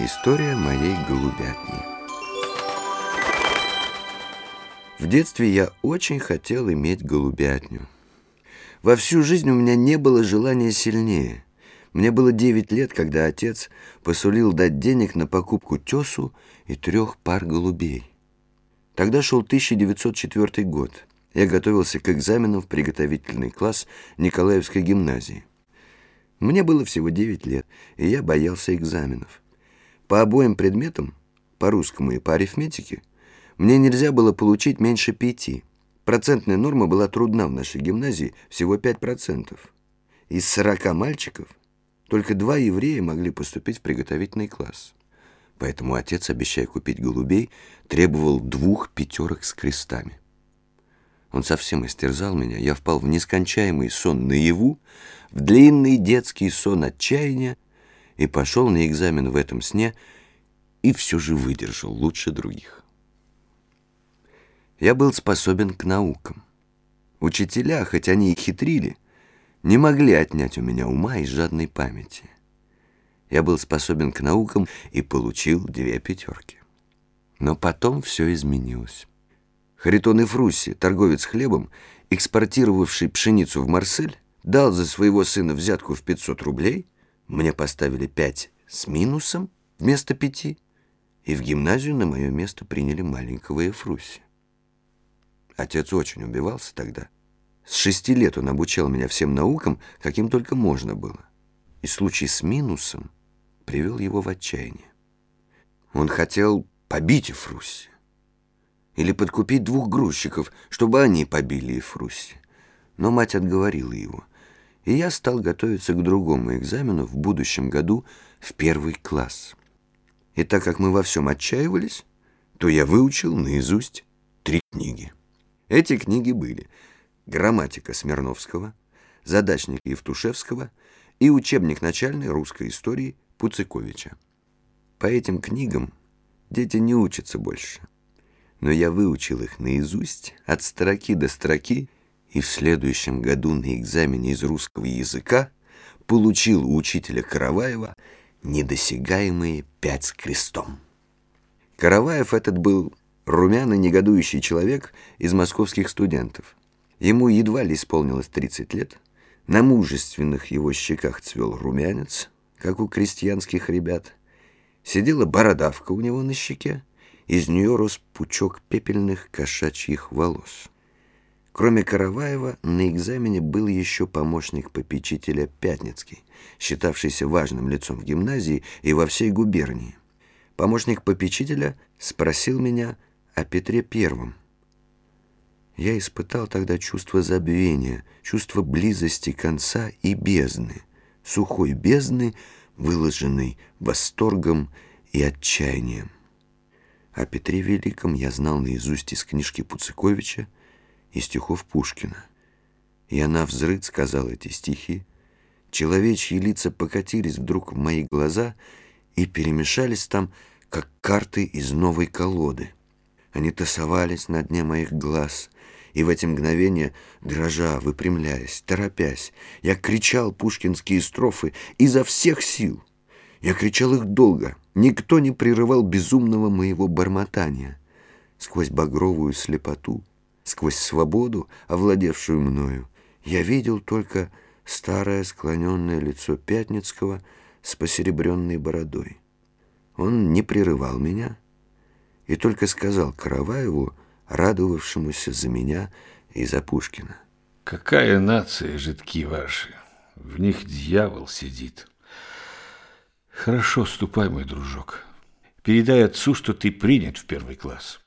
История моей голубятни. В детстве я очень хотел иметь голубятню. Во всю жизнь у меня не было желания сильнее. Мне было 9 лет, когда отец посулил дать денег на покупку тесу и трех пар голубей. Тогда шел 1904 год. Я готовился к экзаменам в приготовительный класс Николаевской гимназии. Мне было всего 9 лет, и я боялся экзаменов. По обоим предметам, по русскому и по арифметике, мне нельзя было получить меньше пяти. Процентная норма была трудна в нашей гимназии, всего 5%. Из 40 мальчиков только два еврея могли поступить в приготовительный класс. Поэтому отец, обещая купить голубей, требовал двух пятерок с крестами. Он совсем истерзал меня. Я впал в нескончаемый сон наяву, в длинный детский сон отчаяния и пошел на экзамен в этом сне и все же выдержал лучше других. Я был способен к наукам. Учителя, хоть они и хитрили, не могли отнять у меня ума и жадной памяти. Я был способен к наукам и получил две пятерки. Но потом все изменилось. Харитон Эфрусси, торговец хлебом, экспортировавший пшеницу в Марсель, дал за своего сына взятку в 500 рублей, мне поставили 5 с минусом вместо 5, и в гимназию на мое место приняли маленького Эфрусси. Отец очень убивался тогда. С шести лет он обучал меня всем наукам, каким только можно было. И случай с минусом привел его в отчаяние. Он хотел побить Эфрусси или подкупить двух грузчиков, чтобы они побили Эфруси. Но мать отговорила его, и я стал готовиться к другому экзамену в будущем году в первый класс. И так как мы во всем отчаивались, то я выучил наизусть три книги. Эти книги были «Грамматика Смирновского», «Задачник Евтушевского» и учебник начальной русской истории Пуциковича. По этим книгам дети не учатся больше – но я выучил их наизусть от строки до строки и в следующем году на экзамене из русского языка получил у учителя Караваева недосягаемые пять с крестом. Караваев этот был румяный негодующий человек из московских студентов. Ему едва ли исполнилось 30 лет, на мужественных его щеках цвел румянец, как у крестьянских ребят, сидела бородавка у него на щеке, из нее рос пучок пепельных кошачьих волос. Кроме Караваева, на экзамене был еще помощник попечителя Пятницкий, считавшийся важным лицом в гимназии и во всей губернии. Помощник попечителя спросил меня о Петре Первом. Я испытал тогда чувство забвения, чувство близости конца и бездны, сухой бездны, выложенной восторгом и отчаянием. О Петре Великом я знал наизусть из книжки Пуциковича и стихов Пушкина. И она взрыд сказала эти стихи. Человечьи лица покатились вдруг в мои глаза и перемешались там, как карты из новой колоды. Они тасовались на дне моих глаз, и в эти мгновения, дрожа, выпрямляясь, торопясь, я кричал пушкинские строфы изо всех сил. Я кричал их долго — Никто не прерывал безумного моего бормотания. Сквозь багровую слепоту, сквозь свободу, овладевшую мною, я видел только старое склоненное лицо Пятницкого с посеребренной бородой. Он не прерывал меня и только сказал Караваеву, радовавшемуся за меня и за Пушкина. «Какая нация, жидки ваши! В них дьявол сидит!» Хорошо, ступай, мой дружок. Передай отцу, что ты принят в первый класс.